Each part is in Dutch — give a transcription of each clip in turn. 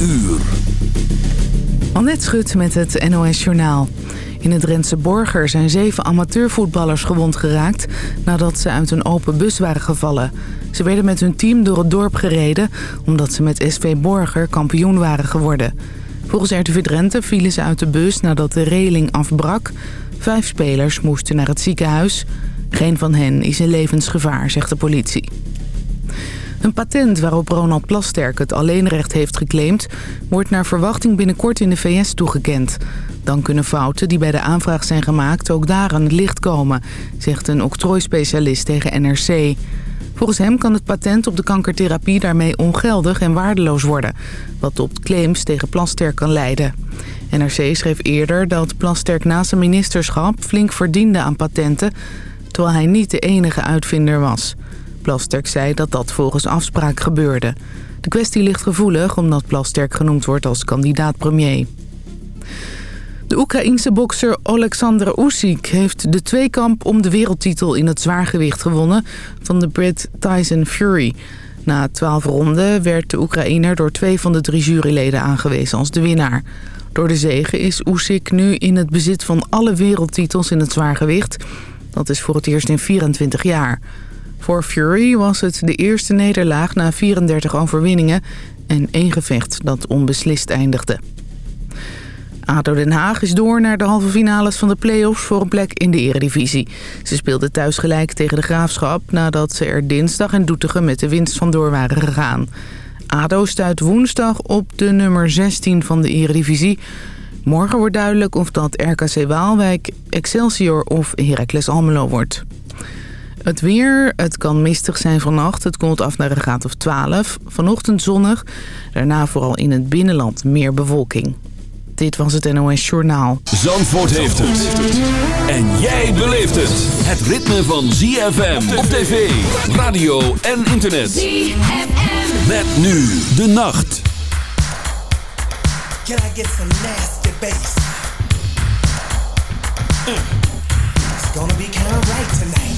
uur. Annette Schut met het NOS Journaal. In het Drentse Borger zijn zeven amateurvoetballers gewond geraakt... nadat ze uit een open bus waren gevallen. Ze werden met hun team door het dorp gereden... omdat ze met SV Borger kampioen waren geworden. Volgens RTV Drenthe vielen ze uit de bus nadat de reling afbrak. Vijf spelers moesten naar het ziekenhuis. Geen van hen is in levensgevaar, zegt de politie. Een patent waarop Ronald Plasterk het alleenrecht heeft geclaimd... wordt naar verwachting binnenkort in de VS toegekend. Dan kunnen fouten die bij de aanvraag zijn gemaakt ook daar aan het licht komen... zegt een octrooispecialist tegen NRC. Volgens hem kan het patent op de kankertherapie daarmee ongeldig en waardeloos worden... wat tot claims tegen Plasterk kan leiden. NRC schreef eerder dat Plasterk na zijn ministerschap flink verdiende aan patenten... terwijl hij niet de enige uitvinder was... Plasterk zei dat dat volgens afspraak gebeurde. De kwestie ligt gevoelig omdat Plasterk genoemd wordt als kandidaat-premier. De Oekraïense bokser Alexander Usyk heeft de tweekamp om de wereldtitel in het zwaargewicht gewonnen van de Brit Tyson Fury. Na twaalf ronden werd de Oekraïner door twee van de drie juryleden aangewezen als de winnaar. Door de zege is Usyk nu in het bezit van alle wereldtitels in het zwaargewicht. Dat is voor het eerst in 24 jaar. Voor Fury was het de eerste nederlaag na 34 overwinningen en één gevecht dat onbeslist eindigde. ADO Den Haag is door naar de halve finales van de play-offs voor een plek in de eredivisie. Ze speelden thuis gelijk tegen de Graafschap nadat ze er dinsdag in Doetinchem met de winst vandoor waren gegaan. ADO stuit woensdag op de nummer 16 van de eredivisie. Morgen wordt duidelijk of dat RKC Waalwijk, Excelsior of Heracles Almelo wordt. Het weer, het kan mistig zijn vannacht. Het komt af naar een graad of 12. Vanochtend zonnig. Daarna vooral in het binnenland meer bewolking. Dit was het NOS Journaal. Zandvoort heeft het. En jij beleeft het. Het ritme van ZFM op tv, radio en internet. ZFM. Met nu de nacht. Can I get some nasty bass? Mm. It's gonna be kind of right tonight.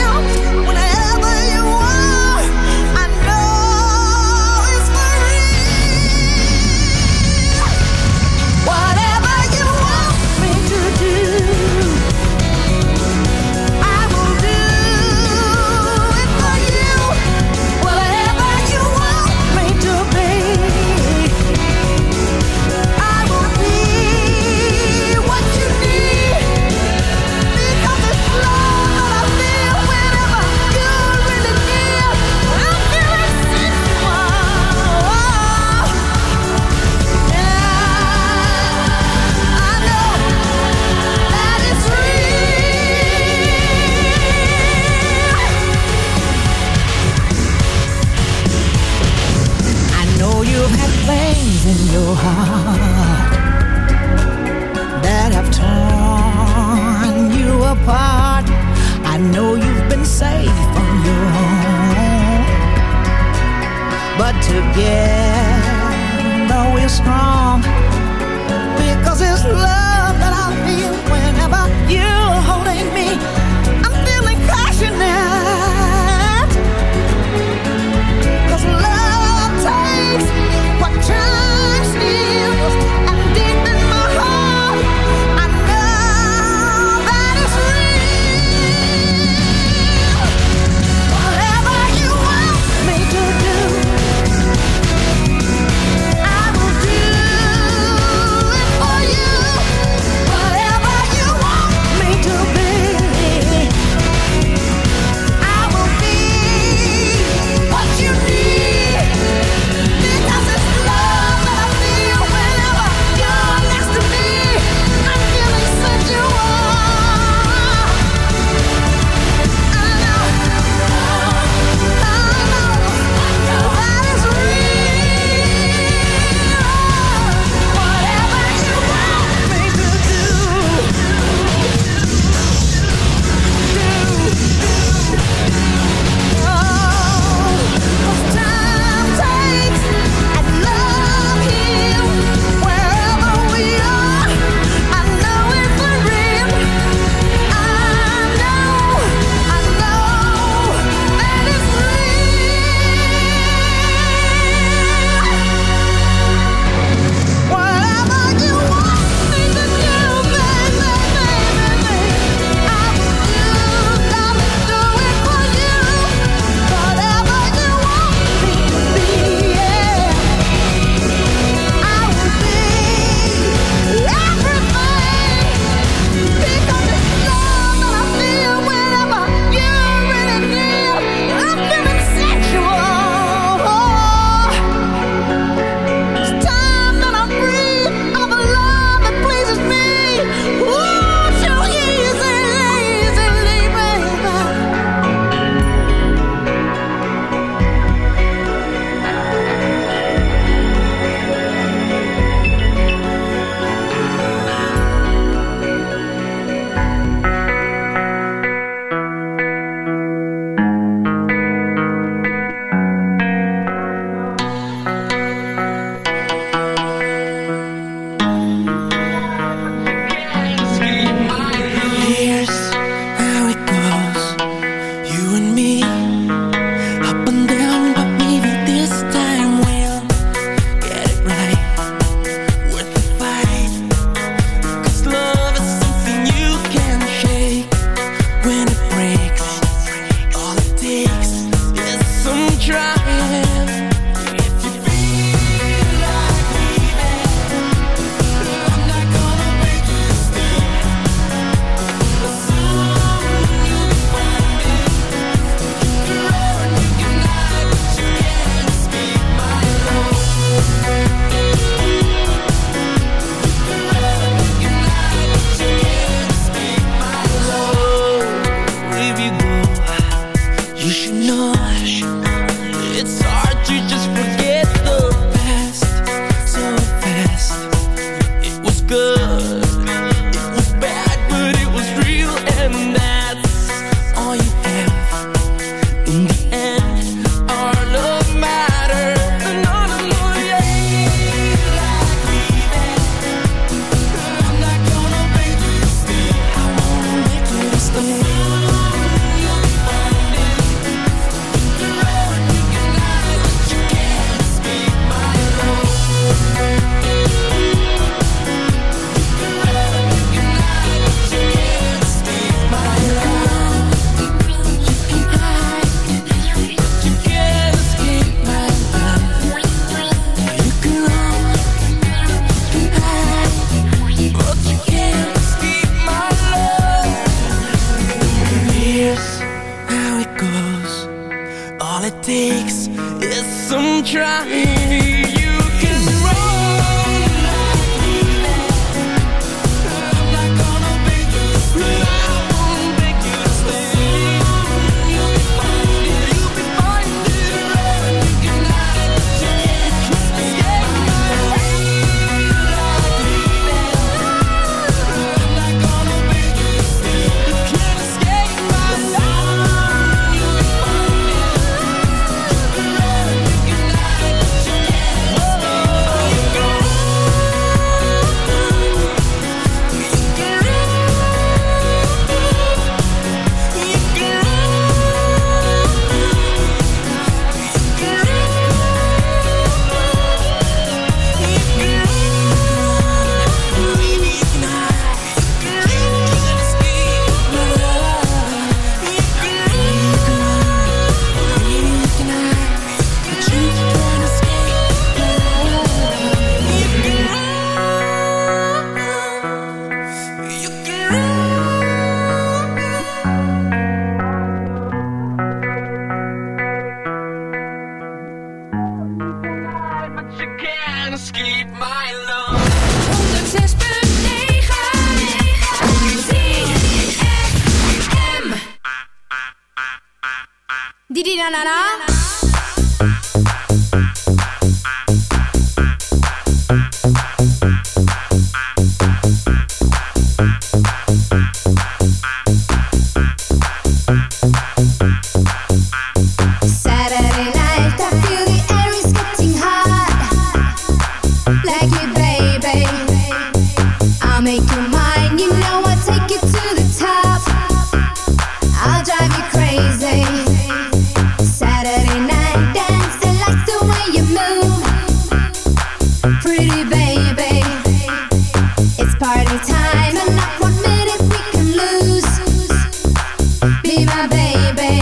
Be my baby.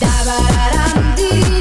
Da ba da dum dee.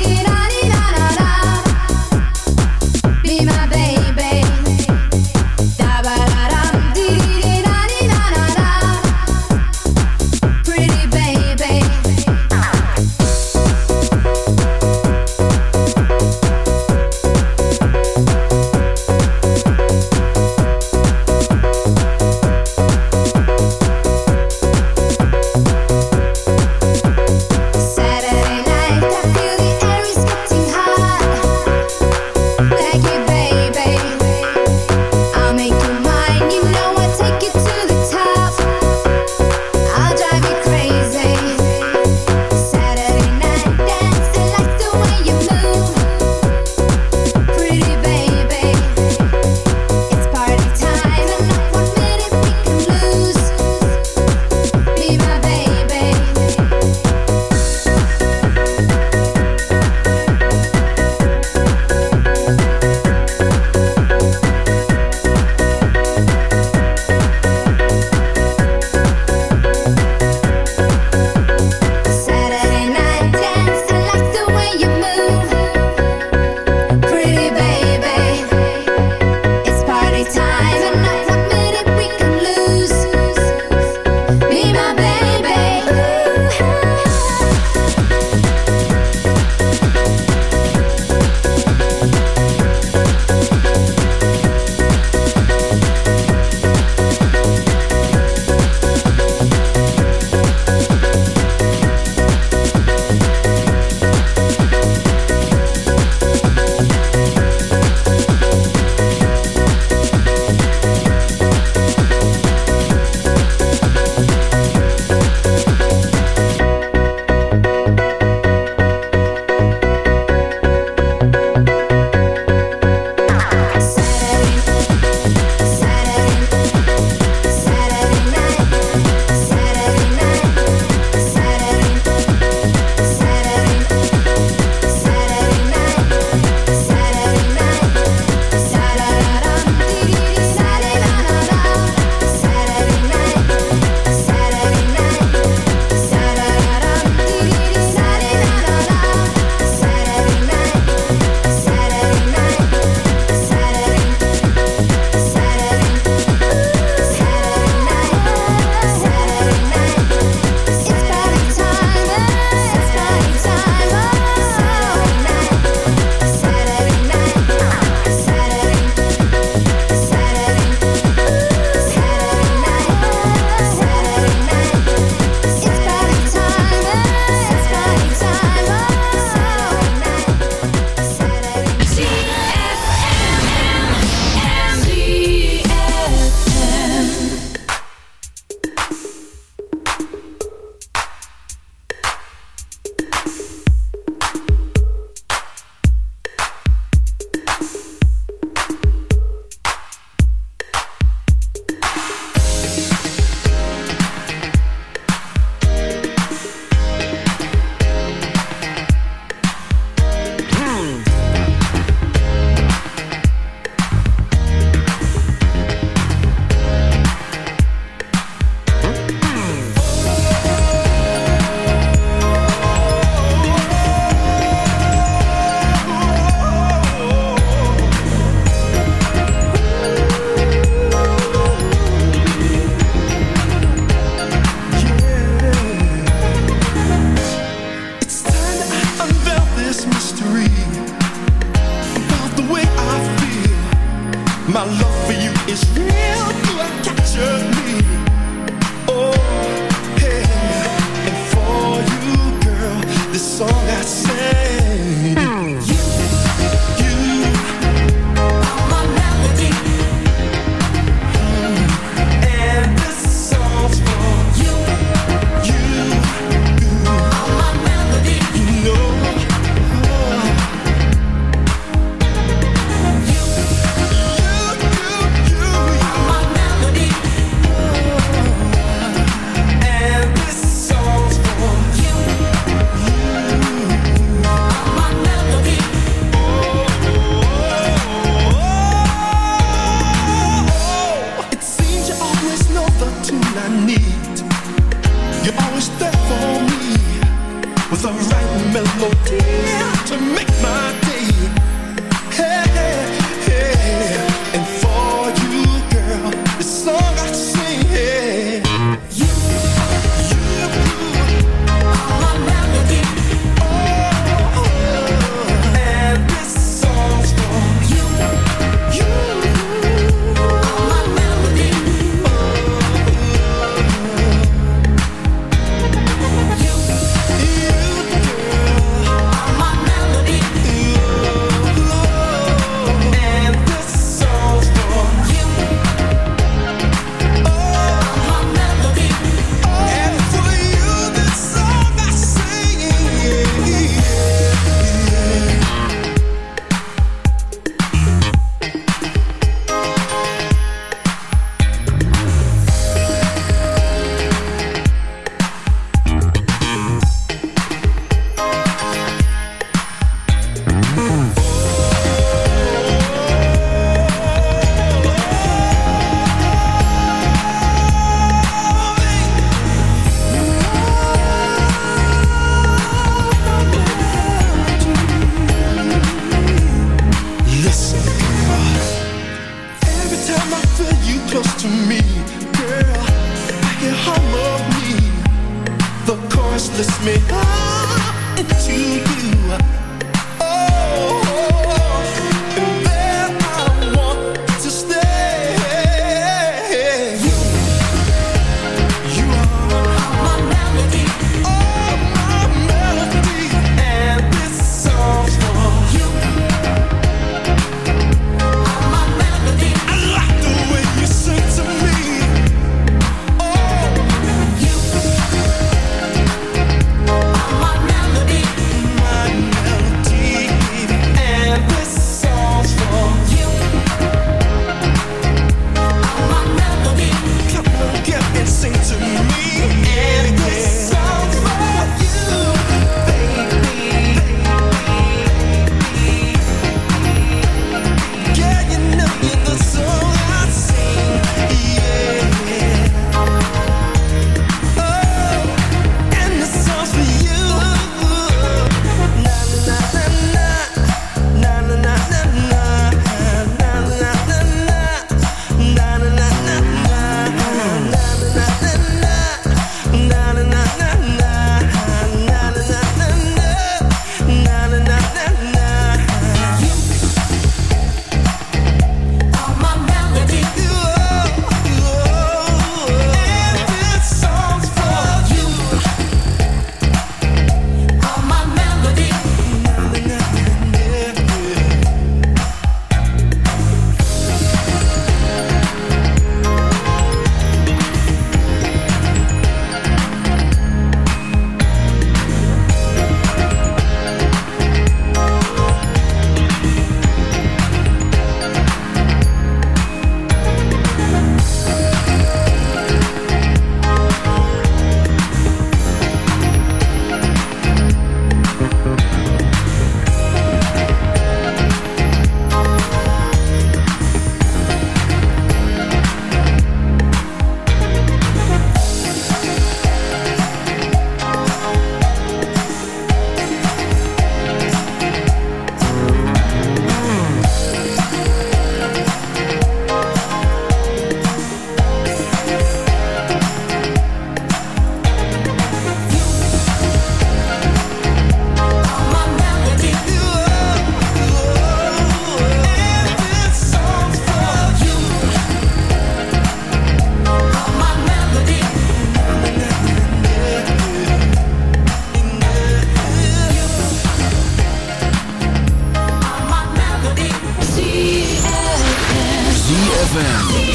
ZFM.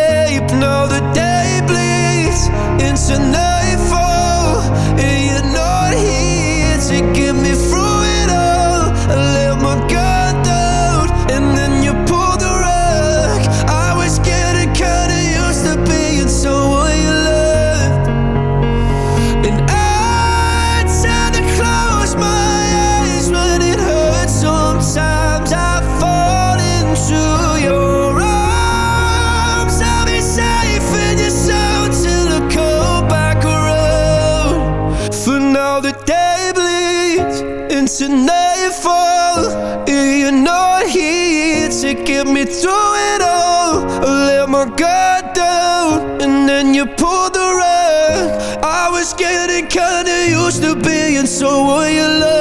should never so will you love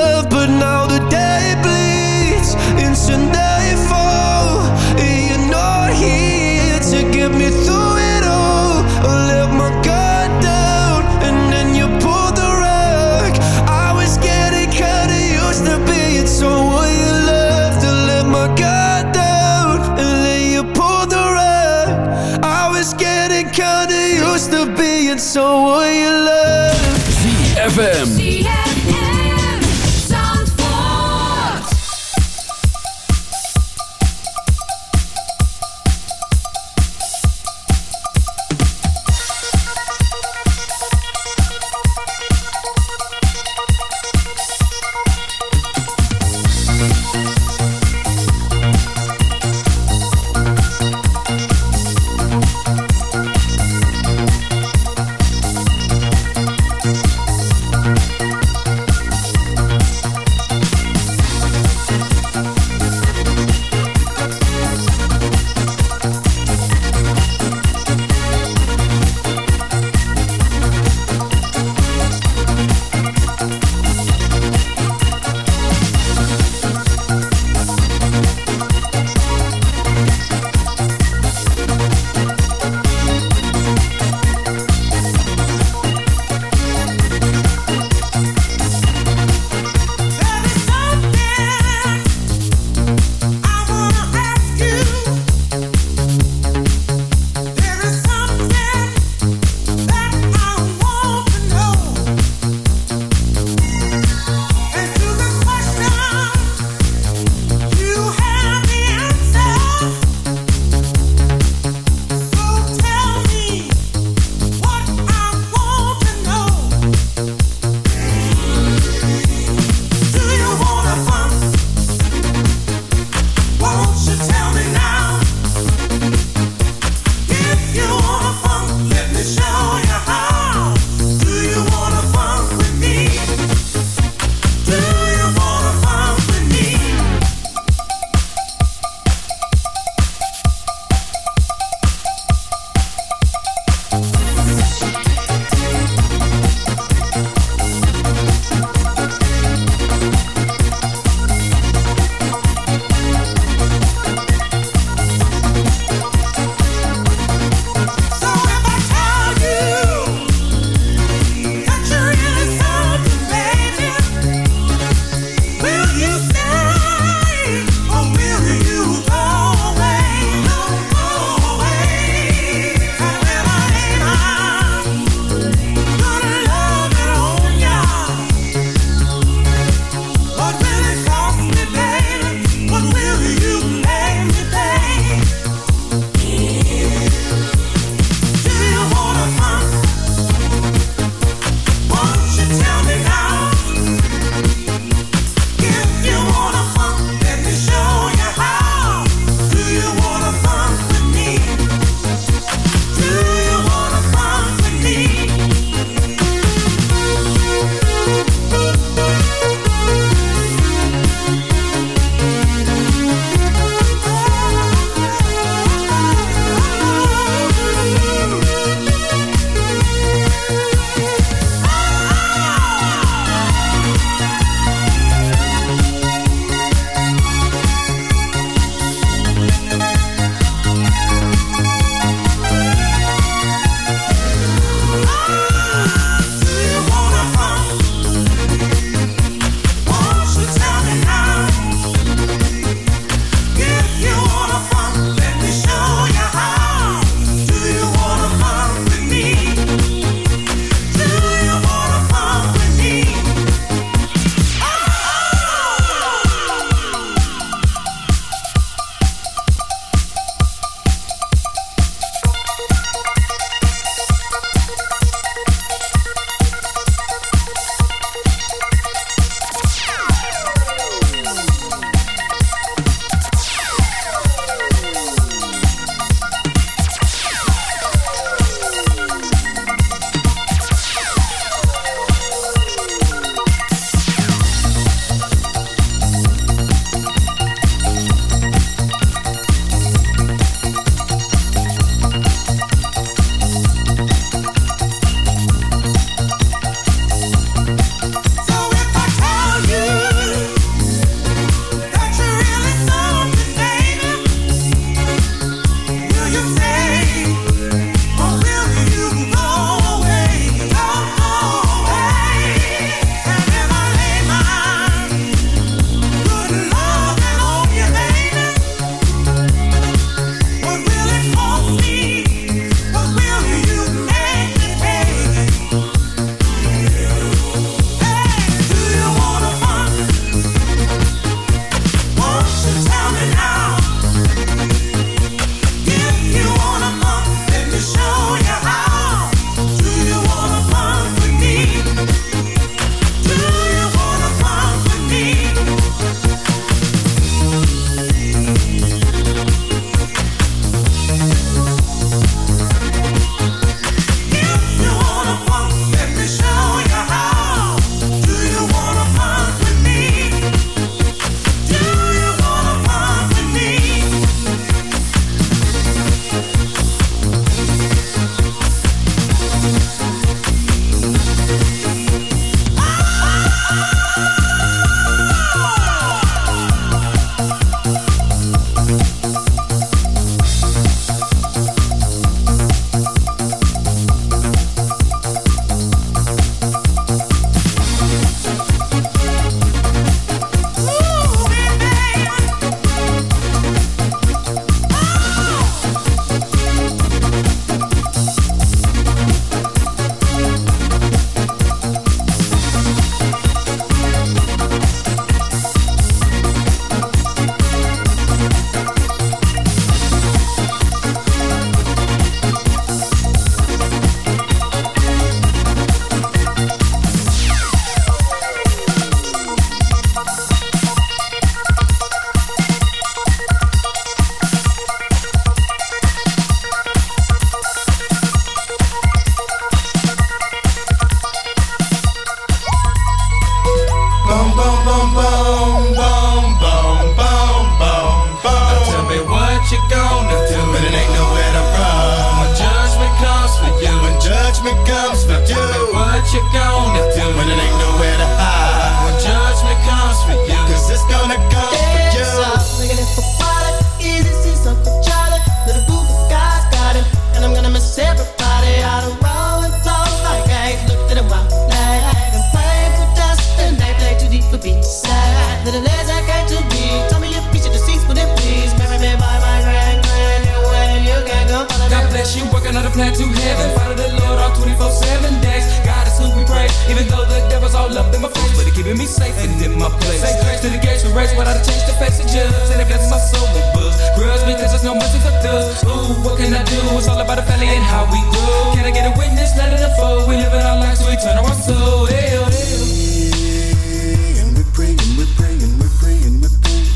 the race, without a change to face the judge. And it blesses my soul with books. Grudge because there's no mercy for thugs. Ooh, what can I do? It's all about the family and how we grow. Can I get a witness? Let it unfold. We live in our lives, so we turn our soul. Hell, oh, hell. Oh. And we're praying, we're praying, we're praying, we're praying.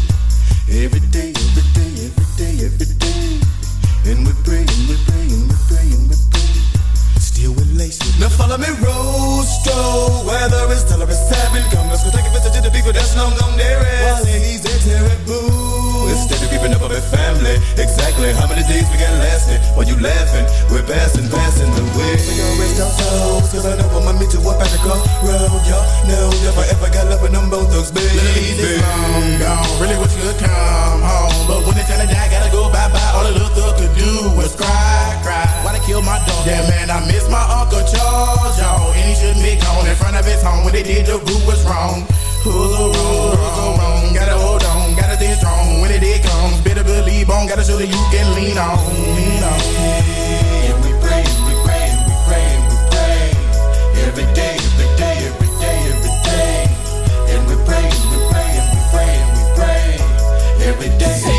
Every day, every day, every day, every day. And we're praying, we're praying, we're praying, we're praying. Still laces. Now follow me, Rostro. Whether tell or it's seven. Come, let's go take a visit the people that's long gone there is. While terrible. Instead of keeping up with their family. Exactly how many days we got lasting? While you laughing, we're passing, passing the way. We gon' rest our souls, cause I know I'ma meet you up at the crossroad. Y'all know if I ever got love with them both thugs, baby. Ladies, long gone. Really wish you could come home. But when it's time to die, gotta go bye bye. All the little thug could do was cry, cry. Why they kill my dog? Yeah, man, I miss my Uncle Charles, y'all. And he shouldn't be gone in front of his home. When they did, the group was wrong. Who's so wrong? Wrong? Gotta hold on, gotta stay strong. When it comes, better believe on. Gotta show that you can lean on. Lean on. And we pray, we pray, we pray, we pray. Every day, every day, every day, every day. And we pray, we pray, we pray, we pray. Every day.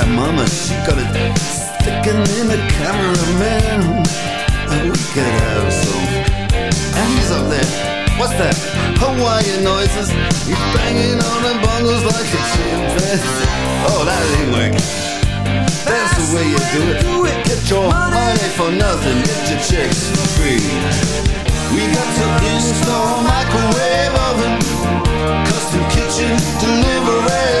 That mama, she got it sticking in the cameraman. And we could have some. And he's up there. What's that? Hawaiian noises. He's banging on the bongos like a chimpanzee. Oh, that ain't working. That's the way you do it. Get your money for nothing. Get your chicks for free. We got to install microwave oven, custom kitchen deliveries.